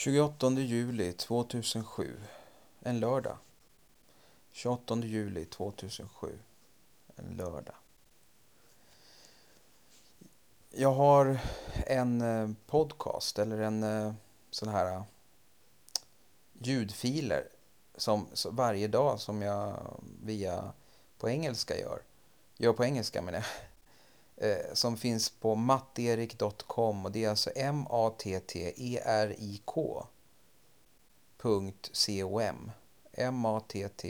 28 juli 2007. En lördag. 28 juli 2007. En lördag. Jag har en eh, podcast eller en eh, sån här eh, ljudfiler som varje dag som jag via på engelska gör. Gör på engelska menar jag. Eh, som finns på matterik.com och det är alltså M-A-T-T-E-R-I-K .com M-A-T-T-E-R-I-K.com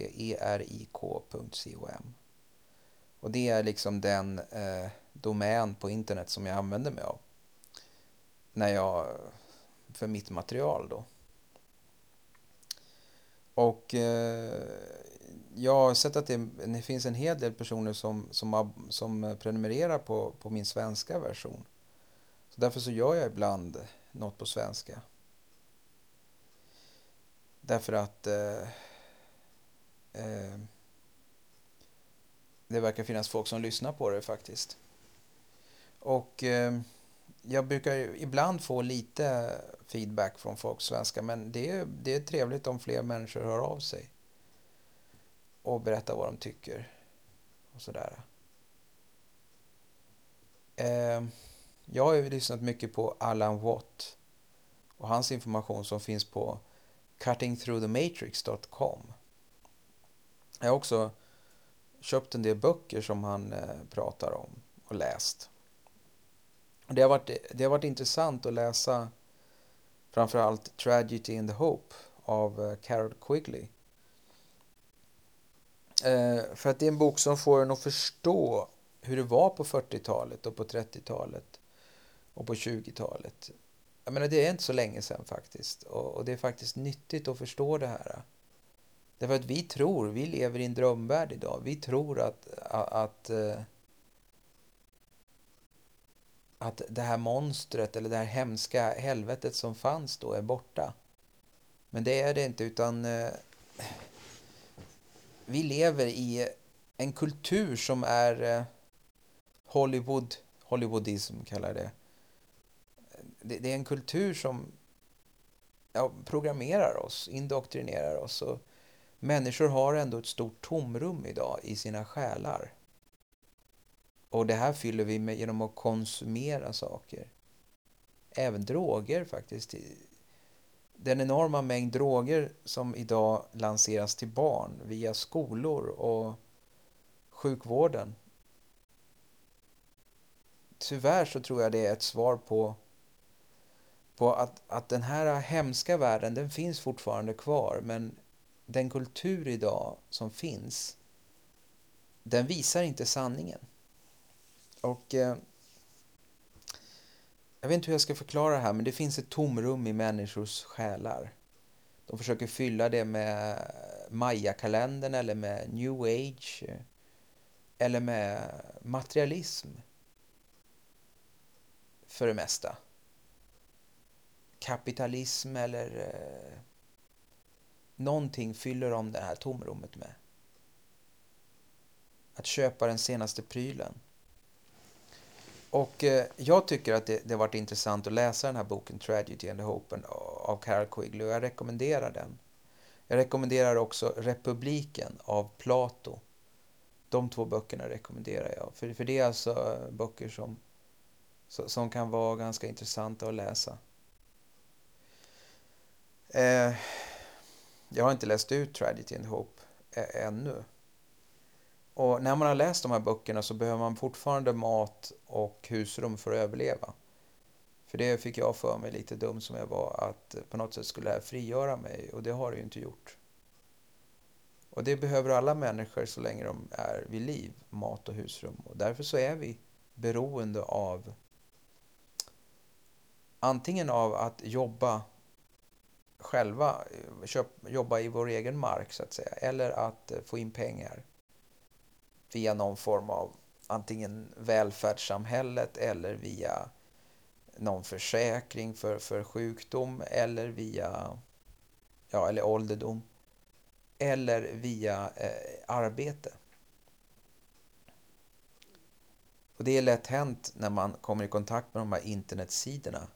Och det är liksom den eh, domän på internet som jag använder mig av. När jag, för mitt material då. Och eh, jag har sett att det, det, finns en hel del personer som, som, som prenumererar på, på min svenska version. Så därför så gör jag ibland något på svenska. Därför att eh, eh, det verkar finnas folk som lyssnar på det faktiskt. Och eh, jag brukar ibland få lite feedback från folk svenska men det är, det är trevligt om fler människor hör av sig och berätta vad de tycker och sådär. Eh, jag har ju lyssnat mycket på Alan Watt och hans information som finns på cuttingthroughthematrix.com. Jag har också köpt en del böcker som han eh, pratar om och läst. Det har, varit, det har varit intressant att läsa framförallt Tragedy in the Hope av eh, Carol Quigley. Eh, för att det är en bok som får en att förstå hur det var på 40-talet och på 30-talet och på 20-talet. Jag menar, det är inte så länge sedan faktiskt. Och, och, det är faktiskt nyttigt att förstå det här. Därför att vi tror, vi lever i en drömvärld idag. Vi tror att, att, att, att det här monstret eller det här hemska helvetet som fanns då är borta. Men det är det inte, utan eh, vi lever i en kultur som är eh, Hollywood, Hollywoodism kallar det det, det är en kultur som ja, programmerar oss, indoktrinerar oss. Och människor har ändå ett stort tomrum idag i sina själar. Och det här fyller vi med genom att konsumera saker. Även droger faktiskt. Den enorma mängd droger som idag lanseras till barn via skolor och sjukvården. Tyvärr så tror jag det är ett svar på på att, att den här hemska världen, den finns fortfarande kvar, men den kultur idag som finns, den visar inte sanningen. Och eh, jag vet inte hur jag ska förklara det här, men det finns ett tomrum i människors själar. De försöker fylla det med Maya-kalendern eller med new age eller med materialism för det mesta kapitalism eller eh, någonting fyller de det här tomrummet med. Att köpa den senaste prylen. Och eh, jag tycker att det, det har varit intressant att läsa den här boken Tragedy and the Hope av Carol Quigley och jag rekommenderar den. Jag rekommenderar också Republiken av Plato. De två böckerna rekommenderar jag. För, för det är alltså böcker som, som kan vara ganska intressanta att läsa. Eh, jag har inte läst ut Tragedy and Hope eh, ännu. Och när man har läst de här böckerna så behöver man fortfarande mat och husrum för att överleva. För det fick jag för mig lite dum som jag var att på något sätt skulle det här frigöra mig och det har det ju inte gjort. Och det behöver alla människor så länge de är vid liv, mat och husrum. Och därför så är vi beroende av antingen av att jobba själva köp, jobba i vår egen mark så att säga. Eller att eh, få in pengar via någon form av antingen välfärdssamhället eller via någon försäkring för, för sjukdom eller via ja, eller ålderdom eller via eh, arbete. Och det är lätt hänt när man kommer i kontakt med de här internetsidorna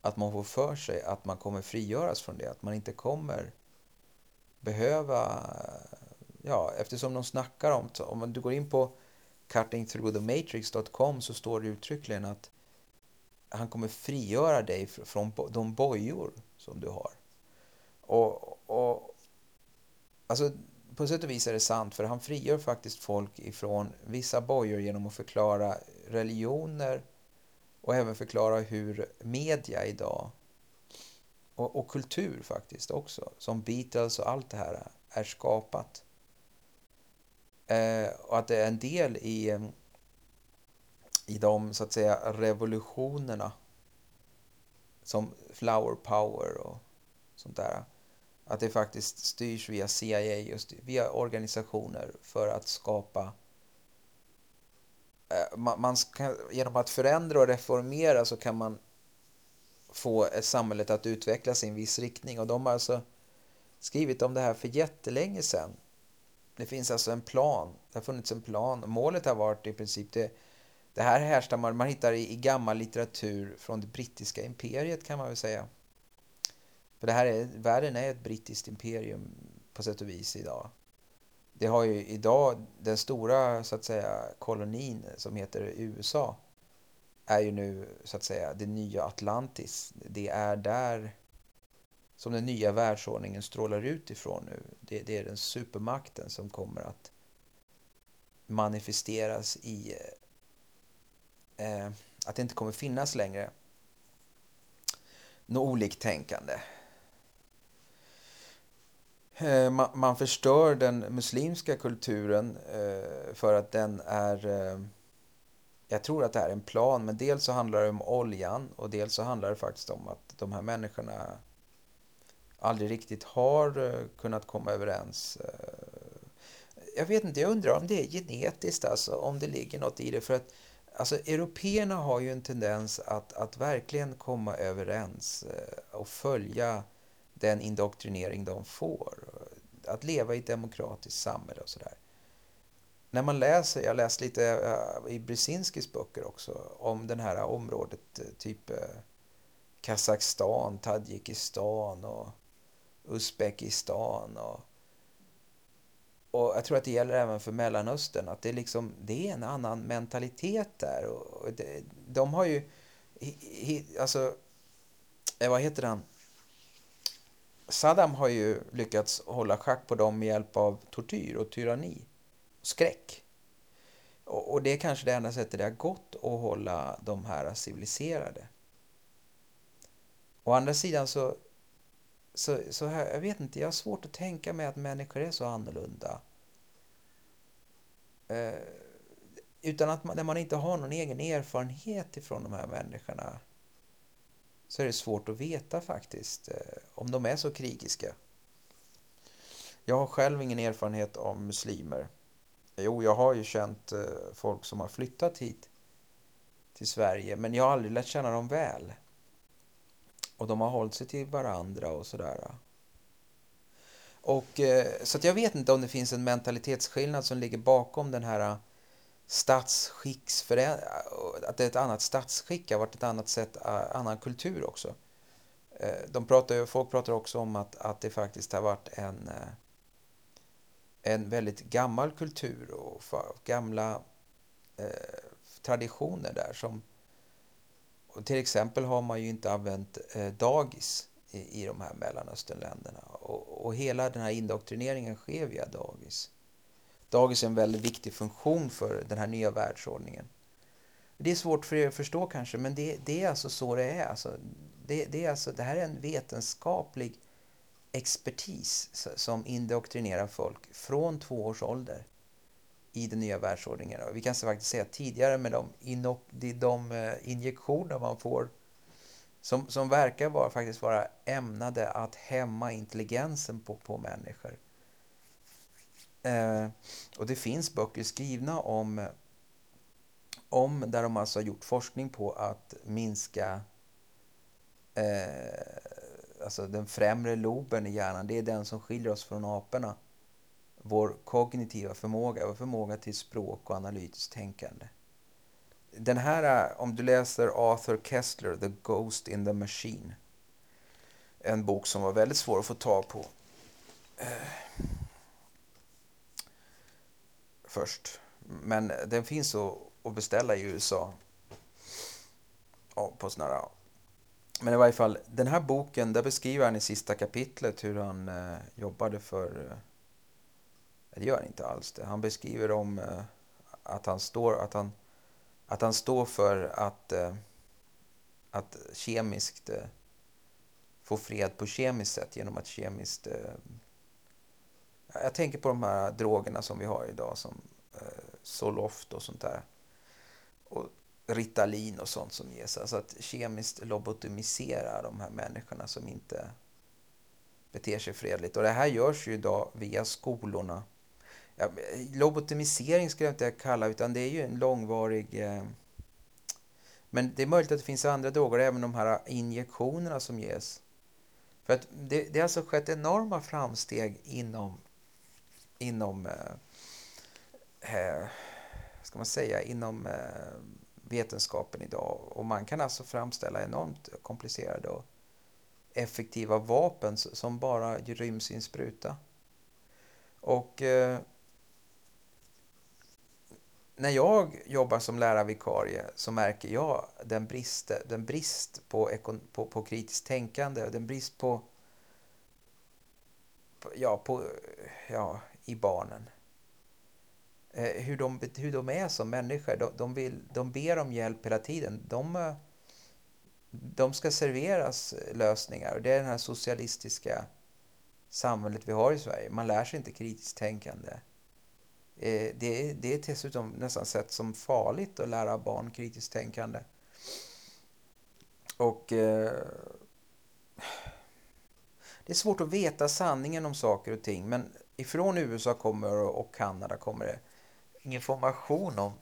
att man får för sig att man kommer frigöras från det, att man inte kommer behöva, ja, eftersom de snackar om, om du går in på cuttingthroughthematrix.com så står det uttryckligen att han kommer frigöra dig från de bojor som du har. Och, och alltså, på sätt och vis är det sant, för han frigör faktiskt folk ifrån vissa bojor genom att förklara religioner och även förklara hur media idag och, och kultur faktiskt också, som Beatles och allt det här är skapat. Eh, och att det är en del i, i de så att säga revolutionerna som flower power och sånt där. Att det faktiskt styrs via CIA, just via organisationer för att skapa eh, man, man ska, genom att förändra och reformera så kan man få samhället att utvecklas i en viss riktning. Och de har alltså skrivit om det här för jättelänge sedan. Det finns alltså en plan. Det har funnits en plan. Målet har varit i princip det. Det här härstammar, man hittar i, i gammal litteratur från det brittiska imperiet kan man väl säga. För det här är, världen är ett brittiskt imperium på sätt och vis idag. Det har ju idag, den stora så att säga kolonin som heter USA är ju nu så att säga det nya Atlantis. Det är där som den nya världsordningen strålar ut ifrån nu. Det, det är den supermakten som kommer att manifesteras i eh, att det inte kommer finnas längre något oliktänkande. Eh, man, man, förstör den muslimska kulturen eh, för att den är eh, jag tror att det här är en plan, men dels så handlar det om oljan och dels så handlar det faktiskt om att de här människorna aldrig riktigt har eh, kunnat komma överens. Eh, jag vet inte, jag undrar om det är genetiskt, alltså om det ligger något i det. För att alltså, européerna har ju en tendens att, att verkligen komma överens eh, och följa den indoktrinering de får. Att leva i ett demokratiskt samhälle och sådär när man läser, jag läste lite i Brzezinskis böcker också, om det här området, typ Kazakstan, Tadzjikistan och Uzbekistan och, och jag tror att det gäller även för Mellanöstern, att det, liksom, det är en annan mentalitet där. Och, och det, de har ju, alltså, eh, vad heter han? Saddam har ju lyckats hålla schack på dem med hjälp av tortyr och tyranni skräck. Och, och det är kanske det enda sättet det har gått att hålla de här civiliserade. Å andra sidan så, så, så här, jag vet inte, jag har svårt att tänka mig att människor är så annorlunda. Eh, utan att man, när man inte har någon egen erfarenhet ifrån de här människorna så är det svårt att veta faktiskt eh, om de är så krigiska. Jag har själv ingen erfarenhet av muslimer. Jo, jag har ju känt eh, folk som har flyttat hit till Sverige, men jag har aldrig lärt känna dem väl. Och de har hållit sig till varandra och sådär. Och, eh, så att jag vet inte om det finns en mentalitetsskillnad som ligger bakom den här eh, statsskicksförändringen, eh, att det är ett annat statsskick, har varit ett annat sätt, annan kultur också. De pratar, folk pratar också om att, att det faktiskt har varit en en väldigt gammal kultur och gamla eh, traditioner där. som och Till exempel har man ju inte använt eh, dagis i, i de här Mellanösternländerna. Och, och hela den här indoktrineringen sker via dagis. Dagis är en väldigt viktig funktion för den här nya världsordningen. Det är svårt för er att förstå kanske, men det, det är alltså så det är. Alltså, det, det, är alltså, det här är en vetenskaplig expertis som indoktrinerar folk från två års ålder i den nya världsordningen. Vi kan faktiskt säga tidigare med de, inok, de eh, injektioner man får som, som verkar vara, faktiskt vara ämnade att hämma intelligensen på, på människor. Eh, och det finns böcker skrivna om, om där de alltså har gjort forskning på att minska eh, alltså den främre loben i hjärnan, det är den som skiljer oss från aporna. Vår kognitiva förmåga, vår förmåga till språk och analytiskt tänkande. Den här, eh, om du läser Arthur Kessler, The Ghost in the Machine. En bok som var väldigt svår att få tag på. Eh, först. Men den finns att beställa i USA. Ja, på såna här men i varje fall, den här boken, där beskriver han i sista kapitlet hur han eh, jobbade för... Eh, det gör han inte alls det. Han beskriver om eh, att han står, att han, att han står för att, eh, att kemiskt eh, få fred på kemiskt sätt genom att kemiskt... Eh, jag tänker på de här drogerna som vi har idag som eh, Zoloft och sånt där. Och Ritalin och sånt som ges. Alltså att kemiskt lobotomisera de här människorna som inte beter sig fredligt. Och det här görs ju idag via skolorna. Ja, eh, lobotomisering skulle jag inte kalla utan det är ju en långvarig... Eh, men det är möjligt att det finns andra droger, även de här injektionerna som ges. För att det, det har alltså skett enorma framsteg inom, inom eh, eh, ska man säga, inom eh, vetenskapen idag. Och man kan alltså framställa enormt komplicerade och effektiva vapen som bara ryms i en spruta. Och eh, när jag jobbar som lärarvikarie så märker jag den brist, den brist på, på, på kritiskt tänkande och den brist på, ja, på, ja, i barnen. Eh, hur, de, hur de är som människor. De, de, vill, de ber om hjälp hela tiden. De, eh, de ska serveras lösningar. Och det är det här socialistiska samhället vi har i Sverige. Man lär sig inte kritiskt tänkande. Eh, det, det är dessutom nästan sett som farligt att lära barn kritiskt tänkande. Och eh, det är svårt att veta sanningen om saker och ting. Men ifrån USA kommer och Kanada kommer det information om,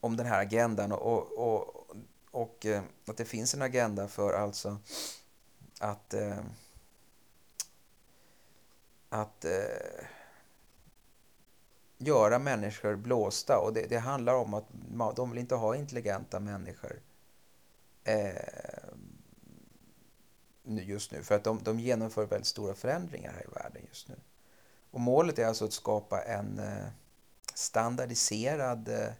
om den här agendan och, och, och, eh, att det finns en agenda för alltså att eh, att, att göra människor blåsta och det, det, handlar om att de vill inte ha intelligenta människor eh, just nu för att de, de genomför väldigt stora förändringar här i världen just nu. Och målet är alltså att skapa en eh, standardiserad eh,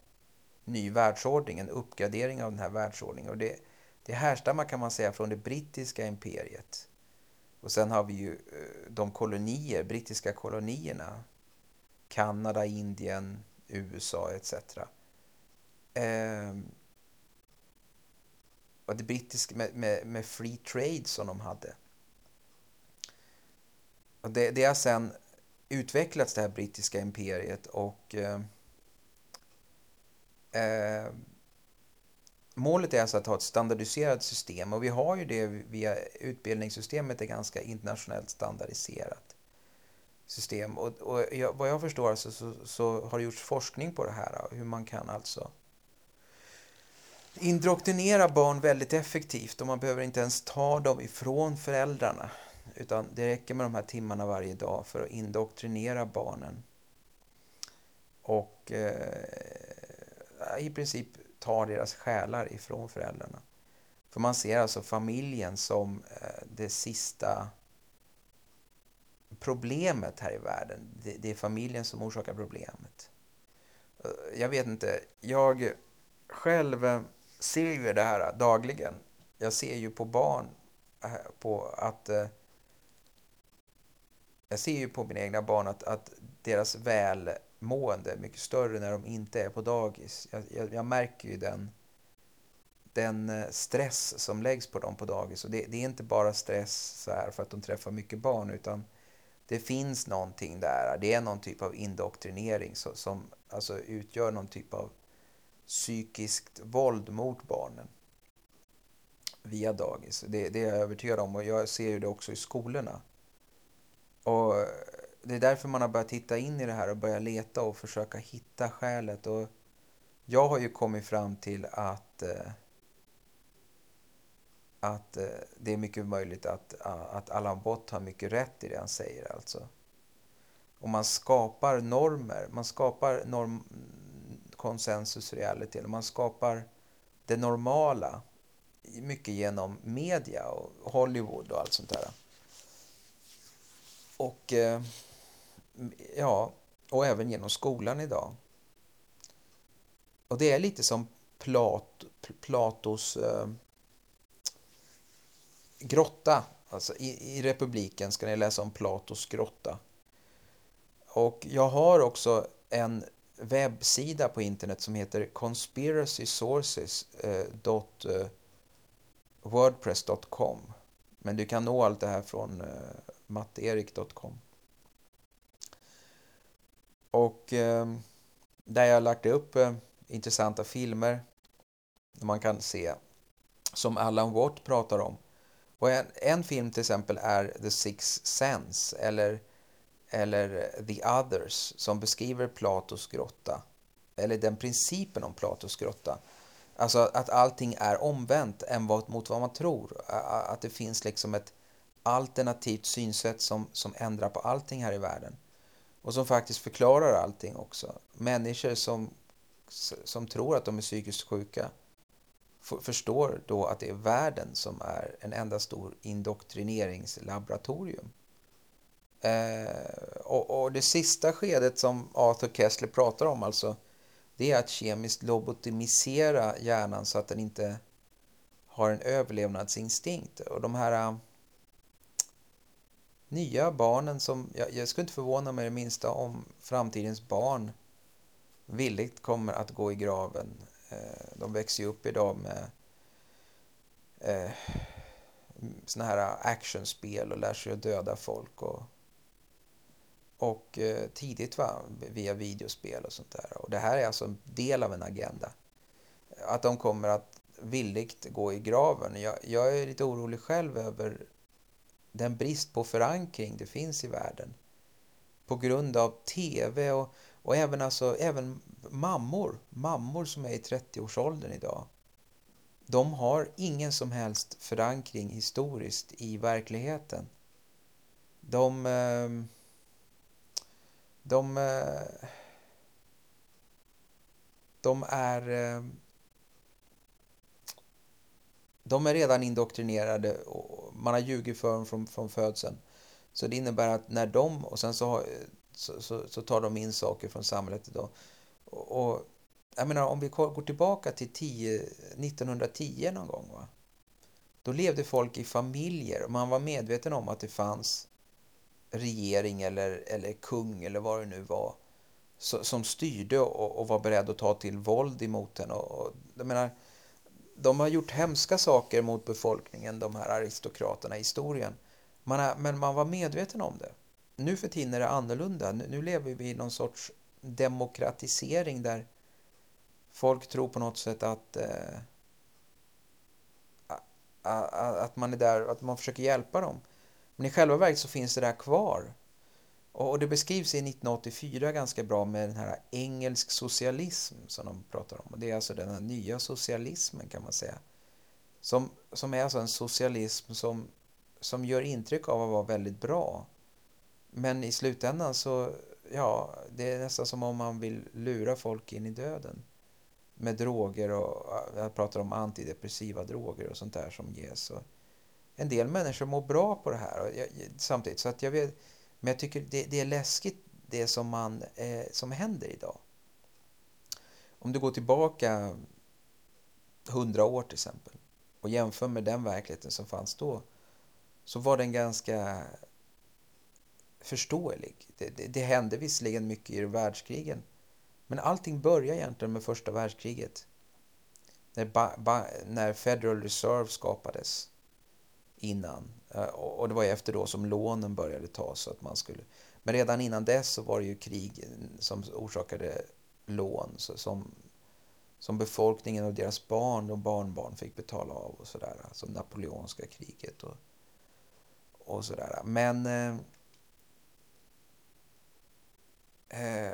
ny världsordning, en uppgradering av den här världsordningen. Och det, det härstammar kan man säga från det brittiska imperiet. Och sen har vi ju eh, de kolonier, brittiska kolonierna. Kanada, Indien, USA etc. Eh, och det brittiska med, med, med, free trade som de hade. Och det, det har sen utvecklats det här brittiska imperiet och eh, eh, målet är alltså att ha ett standardiserat system och vi har ju det via utbildningssystemet är ganska internationellt standardiserat system och, och jag, vad jag förstår alltså så, så, har det gjorts forskning på det här hur man kan alltså indoktrinera barn väldigt effektivt och man behöver inte ens ta dem ifrån föräldrarna utan det räcker med de här timmarna varje dag för att indoktrinera barnen. Och eh, i princip ta deras själar ifrån föräldrarna. För man ser alltså familjen som eh, det sista problemet här i världen. Det, det, är familjen som orsakar problemet. Eh, jag vet inte, jag själv eh, ser ju det här dagligen. Jag ser ju på barn eh, på att jag ser ju på mina egna barn att, att deras välmående är mycket större när de inte är på dagis. Jag, jag, jag märker ju den, den stress som läggs på dem på dagis. Och det, det, är inte bara stress så här för att de träffar mycket barn utan det finns någonting där. Det är någon typ av indoktrinering som, som alltså utgör någon typ av psykiskt våld mot barnen via dagis. Det, det är jag övertygad om och jag ser ju det också i skolorna. Och det är därför man har börjat titta in i det här och börjat leta och försöka hitta skälet. Och jag har ju kommit fram till att, eh, att eh, det är mycket möjligt att, att Allan Bott har mycket rätt i det han säger. Alltså. Och man skapar normer, man skapar norm, konsensus reality. Man skapar det normala mycket genom media och Hollywood och allt sånt där. Och eh, ja, och även genom skolan idag. Och det är lite som Plat, Platos eh, grotta. Alltså i, i Republiken ska ni läsa om Platos grotta. Och jag har också en webbsida på internet som heter conspiracysources.wordpress.com eh, eh, Men du kan nå allt det här från eh, matterik.com Och där jag har lagt upp intressanta filmer man kan se som Alan Watt pratar om. Och en, en film till exempel är The Sixth Sense eller eller The Others som beskriver Platos grotta. Eller den principen om Platos grotta. Alltså att allting är omvänt än vad, mot vad man tror. Att det finns liksom ett alternativt synsätt som, som ändrar på allting här i världen. Och som faktiskt förklarar allting också. Människor som, som tror att de är psykiskt sjuka förstår då att det är världen som är en enda stor indoktrineringslaboratorium. Eh, och, och, det sista skedet som Arthur Kessler pratar om alltså, det är att kemiskt lobotomisera hjärnan så att den inte har en överlevnadsinstinkt. Och de här äh, nya barnen som, jag, jag skulle inte förvåna mig det minsta om framtidens barn villigt kommer att gå i graven. Eh, de växer ju upp idag med eh, såna här actionspel och lär sig att döda folk och och eh, tidigt va, via videospel och sånt där. Och det här är alltså en del av en agenda. Att de kommer att villigt gå i graven. Jag, jag är lite orolig själv över den brist på förankring det finns i världen. På grund av tv och, och även, alltså, även mammor, mammor som är i 30-årsåldern idag. De har ingen som helst förankring historiskt i verkligheten. De... Ehm, de, eh, de är ehm, de är redan indoktrinerade och man har ljugit för dem från, från födseln. Så det innebär att när de, och sen så, har, så, så, så, tar de in saker från samhället idag. Och, och, jag menar om vi går tillbaka till 10, 1910 någon gång va. Då levde folk i familjer och man var medveten om att det fanns regering eller, eller kung eller vad det nu var som styrde och, och var beredd att ta till våld emot den. Och, och, jag menar, de har gjort hemska saker mot befolkningen, de här aristokraterna i historien. Man är, men man var medveten om det. Nu för tiden är det annorlunda. Nu, nu lever vi i någon sorts demokratisering där folk tror på något sätt att eh, att man är där, att man försöker hjälpa dem. Men i själva verket så finns det där kvar. Och det beskrivs i 1984 ganska bra med den här engelsk socialism som de pratar om. Och det är alltså den här nya socialismen kan man säga. Som, som är alltså en socialism som, som gör intryck av att vara väldigt bra. Men i slutändan så, ja, det är nästan som om man vill lura folk in i döden. Med droger och, jag pratar om antidepressiva droger och sånt där som ges. Och, en del människor mår bra på det här och jag, samtidigt. Så att jag vet, men jag tycker det, det är läskigt det som, man, eh, som händer idag. Om du går tillbaka hundra år till exempel och jämför med den verkligheten som fanns då så var den ganska förståelig. Det, det, det hände visserligen mycket i världskrigen men allting börjar egentligen med första världskriget. När, ba, ba, när Federal Reserve skapades innan. Eh, och det var efter då som lånen började tas. Så att man skulle... Men redan innan dess så var det ju krig som orsakade lån så, som, som befolkningen och deras barn och barnbarn fick betala av och sådär. Som napoleonska kriget och, och sådär. Men eh, Eh,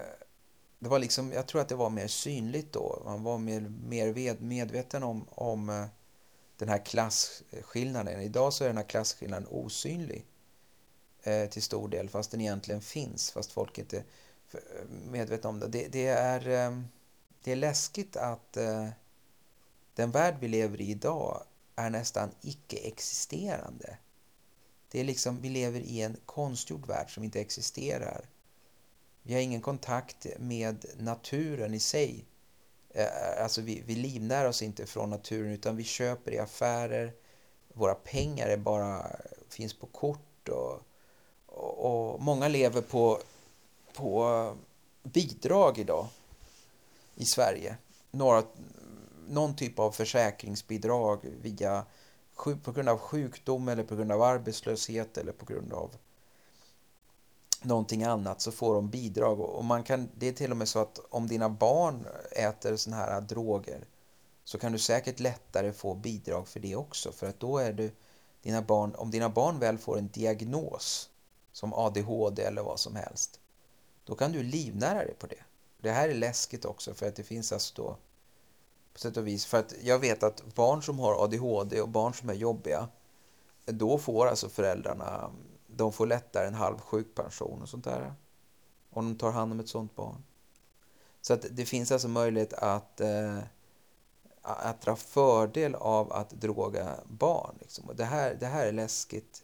det var liksom, jag tror att det var mer synligt då. Man var mer, mer medveten om, om eh, den här klasskillnaden. Idag så är den här klasskillnaden osynlig eh, till stor del, fast den egentligen finns, fast folk inte är eh, medvetna om det. Det, det är, eh, det är läskigt att eh, den värld vi lever i idag är nästan icke-existerande. Det är liksom, vi lever i en konstgjord värld som inte existerar. Vi har ingen kontakt med naturen i sig. Eh, alltså vi, vi livnär oss inte från naturen utan vi köper i affärer. Våra pengar är bara, finns på kort och, och, och många lever på, på bidrag idag i Sverige. Några, någon typ av försäkringsbidrag via, på grund av sjukdom eller på grund av arbetslöshet eller på grund av någonting annat så får de bidrag. Och man kan, det är till och med så att om dina barn äter såna här droger så kan du säkert lättare få bidrag för det också. För att då är du, dina barn, om dina barn väl får en diagnos som ADHD eller vad som helst, då kan du livnära dig på det. Det här är läskigt också för att det finns alltså då på sätt och vis, för att jag vet att barn som har ADHD och barn som är jobbiga, då får alltså föräldrarna, de får lättare en halv sjukpension och sånt där. Om de tar hand om ett sånt barn. Så att det finns alltså möjlighet att, eh, att dra fördel av att droga barn. Liksom. Och det, här, det här är läskigt.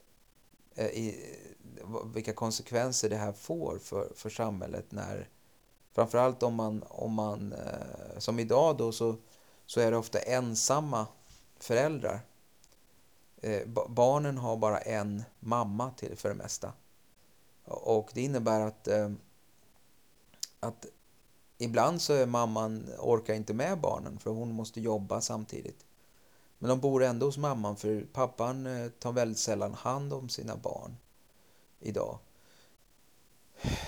Eh, i, vilka konsekvenser det här får för, för samhället när framförallt om man, om man eh, som idag då så, så är det ofta ensamma föräldrar. Eh, barnen har bara en mamma till för det mesta. Och det innebär att, eh, att ibland så är mamman orkar inte med barnen för hon måste jobba samtidigt. Men de bor ändå hos mamman för pappan eh, tar väldigt sällan hand om sina barn idag.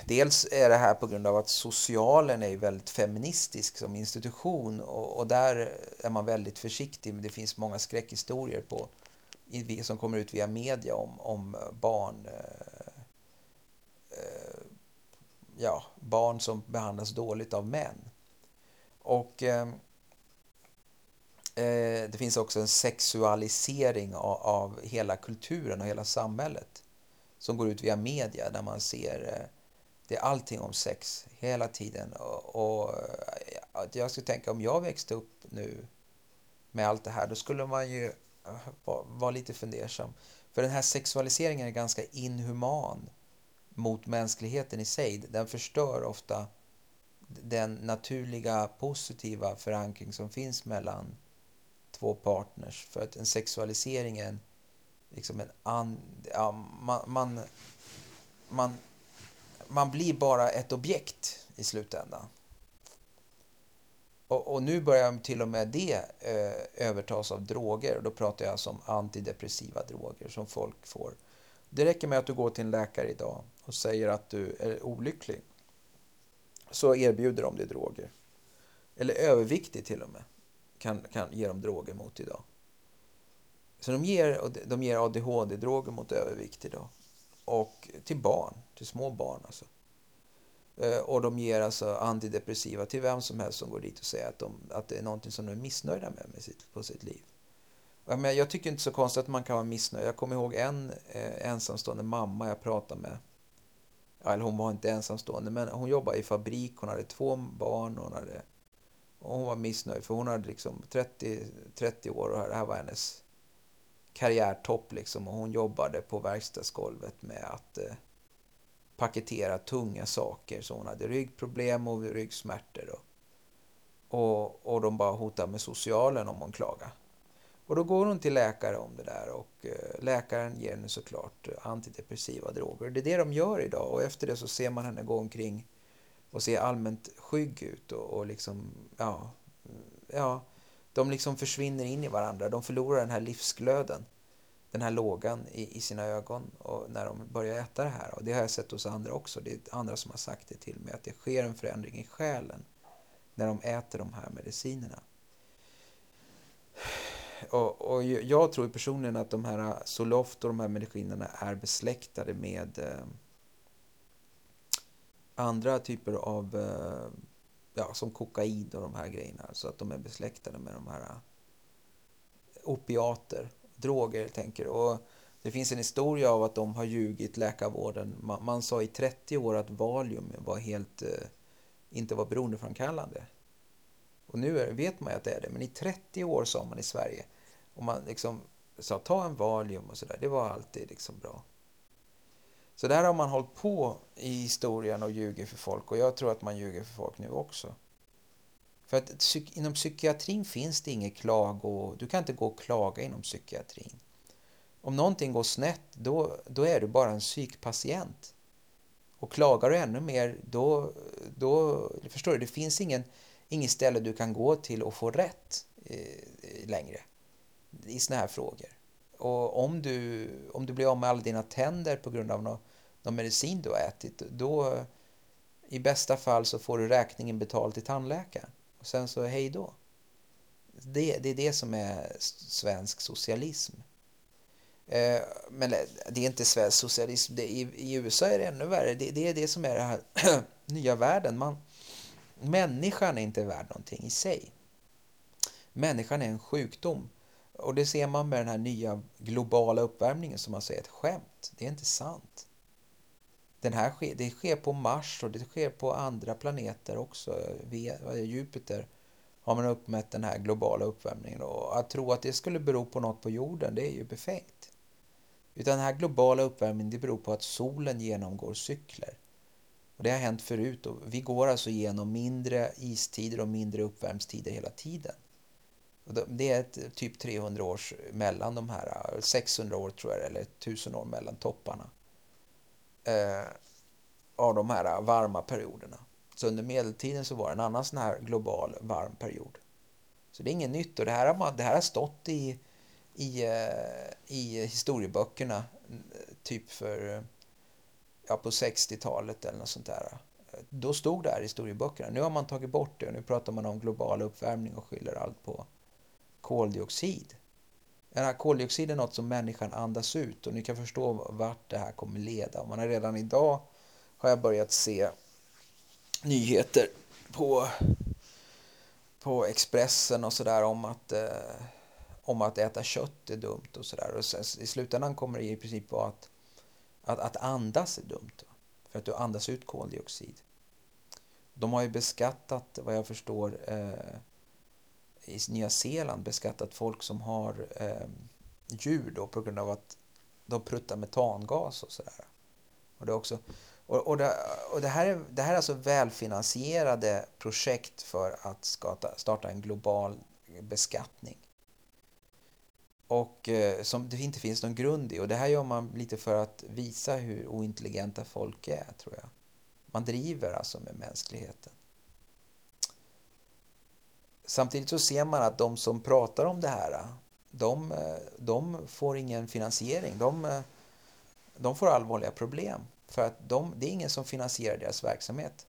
Dels är det här på grund av att socialen är väldigt feministisk som institution och, och där är man väldigt försiktig. Det finns många skräckhistorier på, som kommer ut via media om, om eh, barn eh, eh, ja, barn som behandlas dåligt av män. Och eh, eh, det finns också en sexualisering av, av, hela kulturen och hela samhället som går ut via media där man ser eh, det är allting om sex hela tiden. Och, och eh, jag skulle tänka om jag växte upp nu med allt det här, då skulle man ju var lite fundersam. För den här sexualiseringen är ganska inhuman mot mänskligheten i sig. Den förstör ofta den naturliga positiva förankring som finns mellan två partners. För att en sexualisering är en, liksom en an, ja, man, man, man man blir bara ett objekt i slutändan. Och, och nu börjar till och med det eh, övertas av droger. Då pratar jag alltså om antidepressiva droger som folk får. Det räcker med att du går till en läkare idag och säger att du är olycklig. Så erbjuder de dig droger. Eller överviktig till och med. Kan, kan ge dem droger mot idag. Så de ger, de ger ADHD-droger mot övervikt idag. Och till barn, till små barn alltså. Eh, och de ger alltså antidepressiva till vem som helst som går dit och säger att, de, att det är någonting som de är missnöjda med, med sitt, på sitt liv. Jag, menar, jag tycker inte så konstigt att man kan vara missnöjd. Jag kommer ihåg en eh, ensamstående mamma jag pratade med. Eller hon var inte ensamstående, men hon jobbade i fabrik. Hon hade två barn. Hon, hade, och hon var missnöjd för hon hade liksom 30, 30 år och det här var hennes karriärtopp liksom. Och hon jobbade på verkstadsgolvet med att eh, paketera tunga saker. Så hon hade ryggproblem och ryggsmärtor. Och, och, och de bara hotade med socialen om hon klagade. Och då går hon till läkare om det där och eh, läkaren ger henne såklart antidepressiva droger. Det är det de gör idag och efter det så ser man henne gå omkring och se allmänt skygg ut och, och liksom, ja, mm, ja, de liksom försvinner in i varandra. De förlorar den här livsglöden den här lågan i, i sina ögon och när de börjar äta det här. Och det har jag sett hos andra också. Det är andra som har sagt det till mig att det sker en förändring i själen när de äter de här medicinerna. Och, och jag tror personligen att de här Zoloft och de här medicinerna är besläktade med eh, andra typer av, eh, ja, som kokain och de här grejerna. Så att de är besläktade med de här eh, opiater droger tänker. Och det finns en historia av att de har ljugit läkarvården. Man, man sa i 30 år att Valium var helt, eh, inte var beroendeframkallande. Och nu är, vet man ju att det är det, men i 30 år sa man i Sverige, och man liksom sa ta en Valium och sådär, det var alltid liksom bra. Så där har man hållit på i historien och ljuger för folk och jag tror att man ljuger för folk nu också. För att inom psykiatrin finns det inget klago, du kan inte gå och klaga inom psykiatrin. Om någonting går snett, då, då är du bara en psykpatient. Och klagar du ännu mer, då, då förstår du, det finns ingen, ingen ställe du kan gå till och få rätt eh, längre i såna här frågor. Och om du, om du blir av med alla dina tänder på grund av någon, någon medicin du har ätit, då i bästa fall så får du räkningen betald till tandläkaren. Och sen så hej då. Det, det är det som är svensk socialism. Eh, men det är inte svensk socialism. Det, i, i, USA är det ännu värre. Det, det är det som är den här nya världen. Man, människan är inte värd någonting i sig. Människan är en sjukdom. Och det ser man med den här nya globala uppvärmningen som man säger ett skämt. Det är inte sant. Den här sker, det sker på Mars och det sker på andra planeter också. Jupiter har man uppmätt den här globala uppvärmningen. Och att tro att det skulle bero på något på jorden, det är ju befängt. Utan den här globala uppvärmningen det beror på att solen genomgår cykler. Och Det har hänt förut och vi går alltså igenom mindre istider och mindre uppvärmstider hela tiden. Och det är ett, typ 300 års mellan de här, 600 år tror jag eller 1000 år mellan topparna. Eh, av de här varma perioderna. Så under medeltiden så var det en annan sån här global varm period. Så det är inget nytt och det här har, det här har stått i, i, eh, i historieböckerna typ för ja, på 60-talet eller något sånt där. Då stod det här i historieböckerna. Nu har man tagit bort det och nu pratar man om global uppvärmning och skyller allt på koldioxid. Den här koldioxid är något som människan andas ut och ni kan förstå vart det här kommer leda. man har redan idag har jag börjat se nyheter på, på Expressen och sådär om att eh, om att äta kött är dumt och sådär. Och I slutändan kommer det i princip vara att, att, att andas är dumt. För att du andas ut koldioxid. De har ju beskattat, vad jag förstår, eh, i Nya Zeeland beskattat folk som har eh, djur då på grund av att de pruttar metangas och sådär. Och det, också, och, och, det, och det, här är, det här är alltså välfinansierade projekt för att skata, starta en global beskattning. Och eh, som det inte finns någon grund i. Och det här gör man lite för att visa hur ointelligenta folk är, tror jag. Man driver alltså med mänskligheten. Samtidigt så ser man att de som pratar om det här, de, de får ingen finansiering. De, de får allvarliga problem. För att de, det är ingen som finansierar deras verksamhet.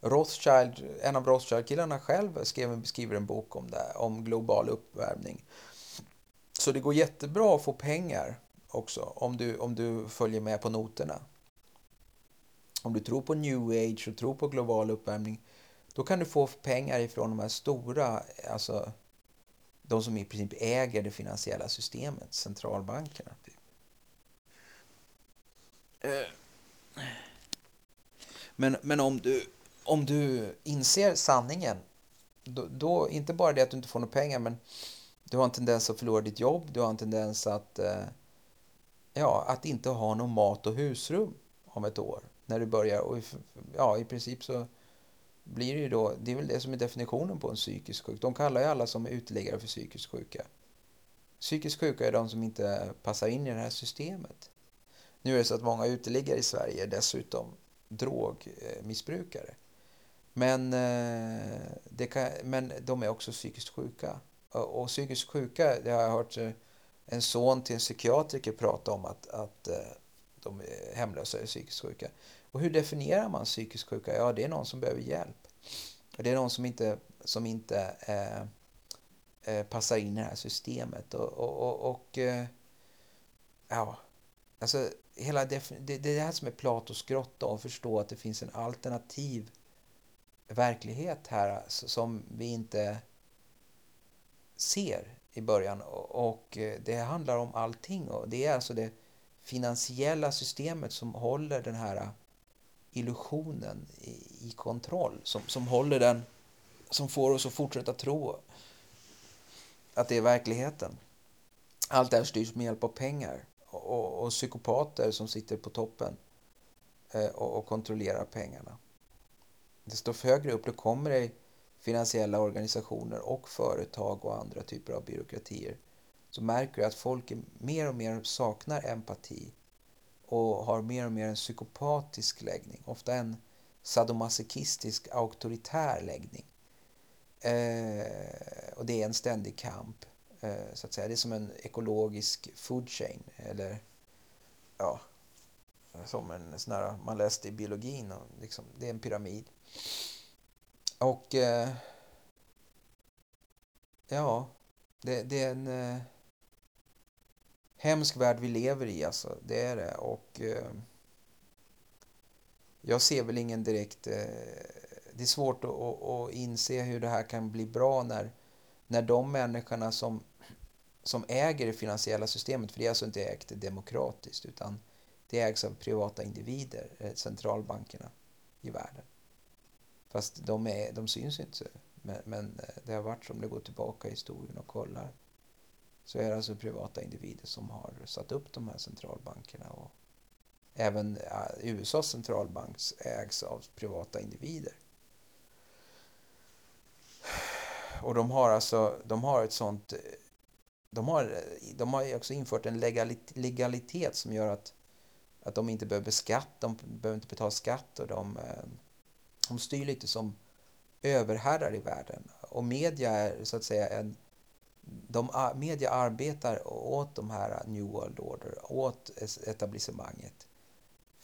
Rothschild, en av Rothschild-killarna själv skrev, skriver en bok om det, om global uppvärmning. Så det går jättebra att få pengar också om du, om du följer med på noterna. Om du tror på new age och tror på global uppvärmning då kan du få pengar ifrån de här stora, alltså de som i princip äger det finansiella systemet, centralbankerna. Typ. Eh. Men, men om, du, om du inser sanningen, då, då, inte bara det att du inte får några pengar, men du har en tendens att förlora ditt jobb, du har en tendens att, eh, ja, att inte ha någon mat och husrum om ett år. När du börjar, och ja, i princip så blir det ju då, det är väl det som är definitionen på en psykisk sjuk. De kallar ju alla som är uteliggare för psykiskt sjuka. Psykiskt sjuka är de som inte passar in i det här systemet. Nu är det så att många uteliggare i Sverige är dessutom drogmissbrukare. Men, eh, det kan, men de är också psykiskt sjuka. Och psykiskt sjuka, det har jag hört eh, en son till en psykiatriker prata om att, att eh, de hemlösa är psykiskt sjuka. Och hur definierar man psykisk sjuka? Ja, det är någon som behöver hjälp. Det är någon som inte, som inte eh, eh, passar in i det här systemet. Och, och, och, och eh, ja, alltså hela det, det är det här som är Platos grotta och förstå att det finns en alternativ verklighet här som vi inte ser i början. Och eh, det handlar om allting. Och det är alltså det finansiella systemet som håller den här illusionen i, i kontroll som, som håller den som får oss att fortsätta tro att det är verkligheten. Allt det här styrs med hjälp av pengar och, och, och psykopater som sitter på toppen eh, och, och, kontrollerar pengarna. Desto högre upp du kommer i finansiella organisationer och företag och andra typer av byråkratier så märker du att folk mer och mer saknar empati och har mer och mer en psykopatisk läggning, ofta en sadomasochistisk auktoritär läggning. Eh, och det är en ständig kamp, eh, så att säga. Det är som en ekologisk food chain, eller ja, som en sån här, man läste i biologin, och liksom, det är en pyramid. Och eh, ja, det, det, är en eh, hemsk värld vi lever i alltså, det är det. Och eh, jag ser väl ingen direkt... Eh, det är svårt att, att, att, inse hur det här kan bli bra när, när de människorna som, som äger det finansiella systemet, för det är alltså inte ägt demokratiskt utan det ägs av privata individer, eh, centralbankerna i världen. Fast de, är, de syns inte. Men, men eh, det har varit som det går tillbaka i historien och kollar. Så är det alltså privata individer som har satt upp de här centralbankerna. Och även USAs centralbank ägs av privata individer. Och de har alltså, de har ett sånt, de har, de har också infört en legalitet som gör att, att de inte behöver beskatta, de behöver inte betala skatt och de, eh, de styr lite som överherrar i världen. Och media är så att säga en... De, media arbetar åt de här New World Order, åt etablissemanget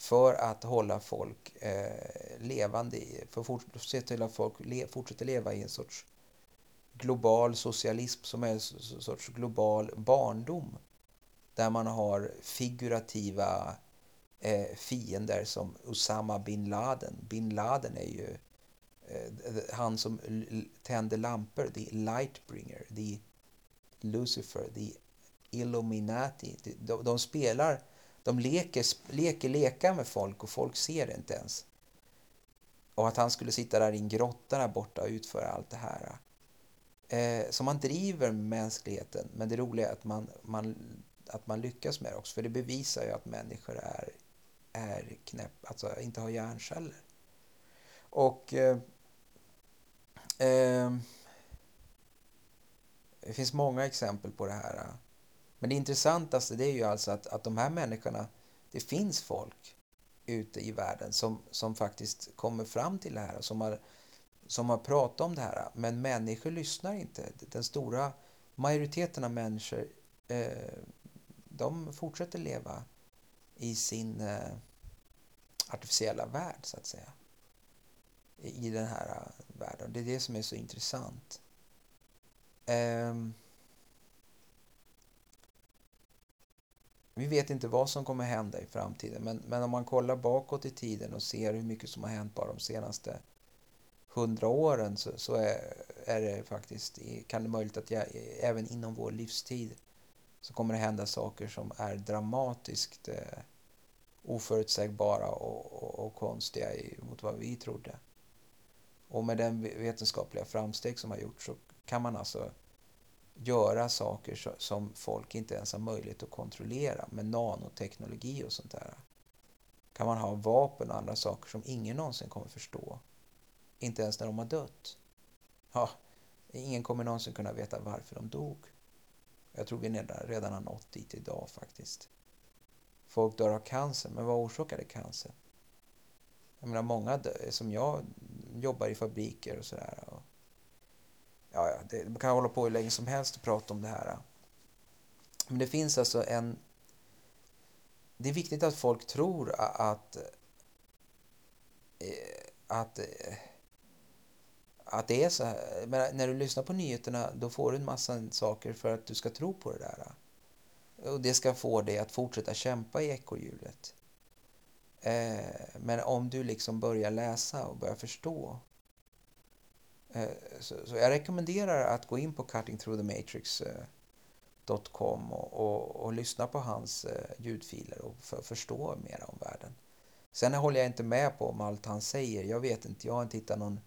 för att hålla folk eh, levande, för att se till att folk le, fortsätter leva i en sorts global socialism som är en sorts global barndom. Där man har figurativa eh, fiender som Osama bin Laden. Bin Laden är ju eh, han som tänder lampor, the lightbringer, the Lucifer, the Illuminati. De, de spelar, de leker, leker lekar med folk och folk ser det inte ens. Och att han skulle sitta där i en grotta där borta och utföra allt det här. Eh, så man driver mänskligheten, men det roliga är att man, man, att man lyckas med det också, för det bevisar ju att människor är, är knäpp, alltså inte har hjärnceller. Och eh, eh, det finns många exempel på det här. Men det intressantaste det är ju alltså att, att de här människorna, det finns folk ute i världen som, som faktiskt kommer fram till det här, som har, som har pratat om det här. Men människor lyssnar inte. Den stora majoriteten av människor, eh, de fortsätter leva i sin eh, artificiella värld, så att säga. I den här eh, världen. Det är det som är så intressant. Um, vi vet inte vad som kommer hända i framtiden, men, men om man kollar bakåt i tiden och ser hur mycket som har hänt bara de senaste hundra åren så, så är, är, det faktiskt, kan det möjligt att jag, även inom vår livstid så kommer det hända saker som är dramatiskt eh, oförutsägbara och, och, och konstiga mot vad vi trodde. Och med den vetenskapliga framsteg som har gjorts så kan man alltså göra saker som folk inte ens har möjlighet att kontrollera med nanoteknologi och sånt där. Kan man ha vapen och andra saker som ingen någonsin kommer förstå. Inte ens när de har dött. Ja, ingen kommer någonsin kunna veta varför de dog. Jag tror vi redan har nått dit idag faktiskt. Folk dör av cancer, men vad orsakade cancer? Jag menar, många som jag jobbar i fabriker och sådär. Det, man kan hålla på hur länge som helst och prata om det här. Men det finns alltså en... Det är viktigt att folk tror att... Eh, att, eh, att det är så här. Men när du lyssnar på nyheterna då får du en massa saker för att du ska tro på det där. Och det ska få dig att fortsätta kämpa i ekorrhjulet. Eh, men om du liksom börjar läsa och börjar förstå. Eh, så, så, jag rekommenderar att gå in på cuttingthroughthematrix.com eh, och, och, och, lyssna på hans eh, ljudfiler och för, förstå mer om världen. Sen håller jag inte med på om allt han säger. Jag vet inte, jag har inte hittat någon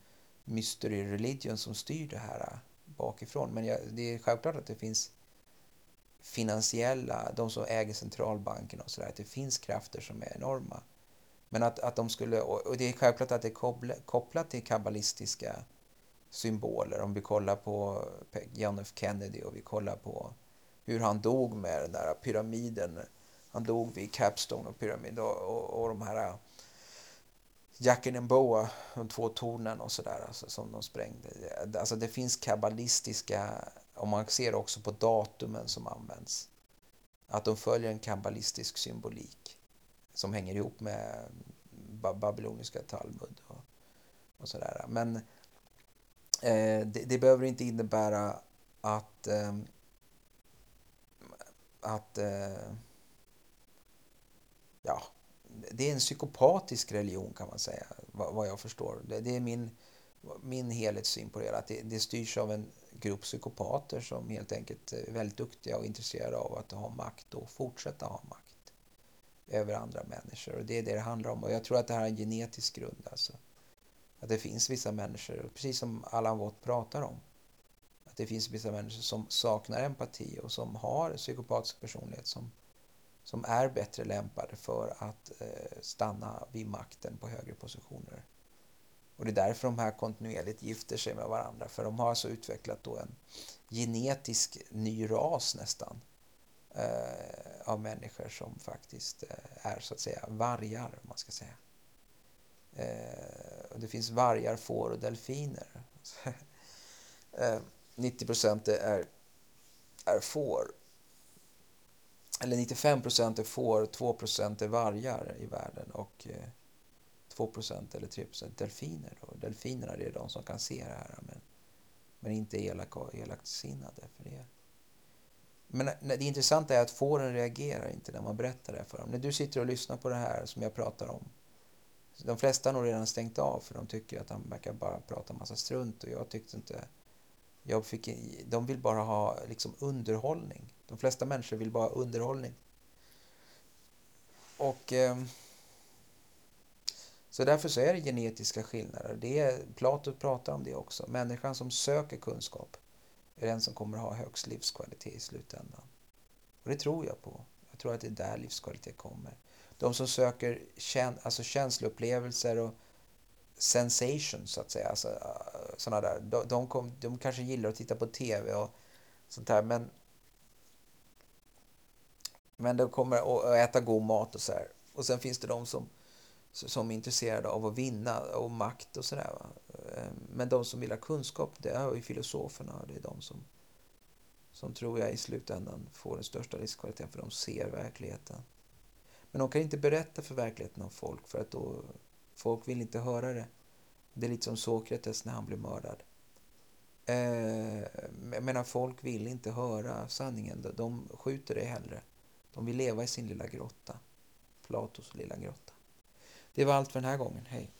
mystery religion som styr det här bakifrån. Men jag, det är självklart att det finns finansiella, de som äger centralbanken och sådär, att det finns krafter som är enorma. Men att, att de skulle, och det är självklart att det är kopplat till kabbalistiska symboler. Om vi kollar på John F Kennedy och vi kollar på hur han dog med den där pyramiden. Han dog vid Capstone och pyramid och, och, och de här äh, Jack and Boa, de två tornen och sådär alltså, som de sprängde. Alltså det finns kabbalistiska, om man ser också på datumen som används, att de följer en kabbalistisk symbolik som hänger ihop med babyloniska Talmud och, och sådär. Men eh, det, det, behöver inte innebära att eh, att eh, ja, det är en psykopatisk religion kan man säga, vad, vad jag förstår. Det, det, är min, min helhetssyn på det, hela, att det, det styrs av en grupp psykopater som helt enkelt är väldigt duktiga och intresserade av att ha makt och fortsätta ha makt över andra människor. Och det är det det handlar om. Och jag tror att det här är en genetisk grund. Alltså. Att det finns vissa människor, precis som Allan Watt pratar om, att det finns vissa människor som saknar empati och som har psykopatisk personlighet som, som är bättre lämpade för att eh, stanna vid makten på högre positioner. Och det är därför de här kontinuerligt gifter sig med varandra, för de har alltså utvecklat då en genetisk ny ras nästan eh, av människor som faktiskt eh, är så att säga vargar, om man ska säga. Eh, det finns vargar, får och delfiner. Eh, 90 procent är, är får. Eller 95 procent är får, 2 procent är vargar i världen och eh, 2 procent eller 3 procent delfiner. Då. Delfinerna är de som kan se det här men, men inte elaka och elakt sinnade. För det. Men eh, det intressanta är att fåren reagerar inte när man berättar det för dem. När du sitter och lyssnar på det här som jag pratar om. De flesta har nog redan stängt av för de tycker att han verkar bara prata massa strunt och jag tyckte inte... Jag fick, de vill bara ha liksom underhållning. De flesta människor vill bara ha underhållning. Och... Eh, så därför så är det genetiska skillnader. Det är, Plato pratar om det också. Människan som söker kunskap är den som kommer ha högst livskvalitet i slutändan. Och det tror jag på. Jag tror att det är där livskvalitet kommer. De som söker käns alltså känsloupplevelser och sensations, så att säga, alltså, eh, såna där, de, de, kom, de kanske gillar att titta på TV och sånt där, men men de kommer att äta god mat och så här. Och sen finns det de som, som är intresserade av att vinna och makt och sådär. Eh, men de som vill ha kunskap, det är ju filosoferna. Det är de som, som tror jag i slutändan får den största livskvaliteten för de ser verkligheten. Men de kan inte berätta för verkligheten om folk för att då folk vill inte höra det. Det är lite som Sokrates när han blev mördad. Eh, jag menar, folk vill inte höra sanningen. De skjuter det hellre. De vill leva i sin lilla grotta. Platos lilla grotta. Det var allt för den här gången. Hej!